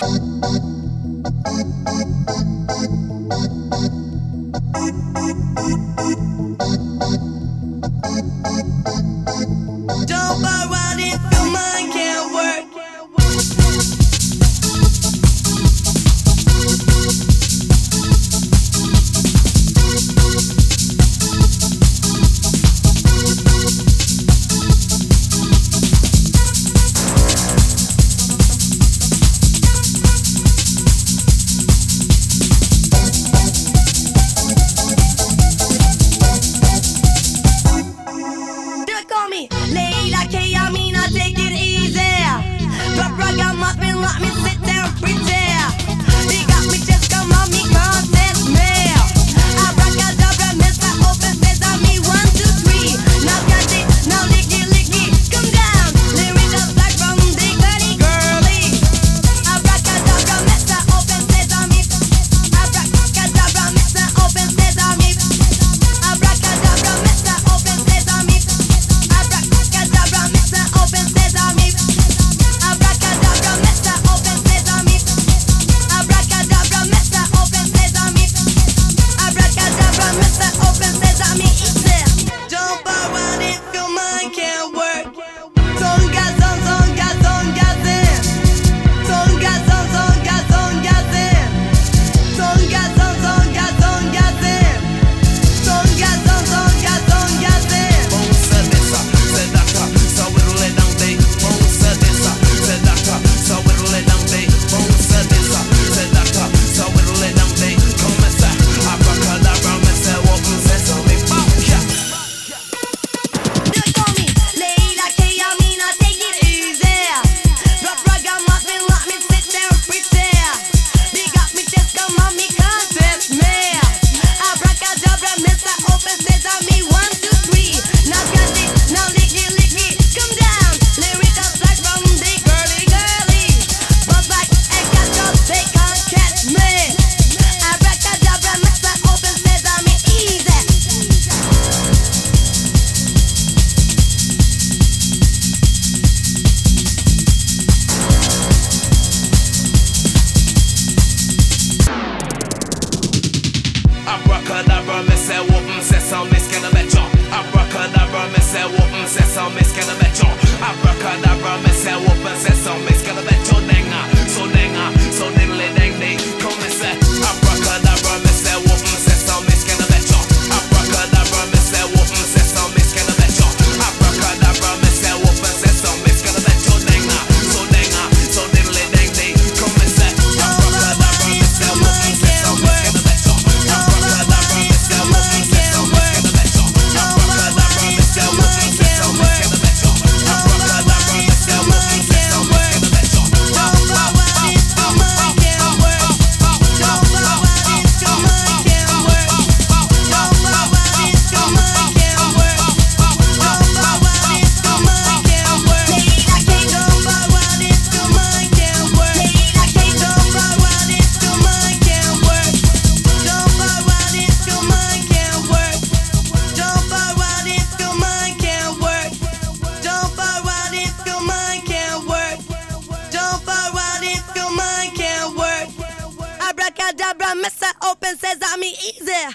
Thank you. mese wo nse se o meskele becho Abracadabra mese wo pense se o meskele becho Denga, so denga, so denga if your mind can't work. Abracadabra, Mr. Open says I'm easy.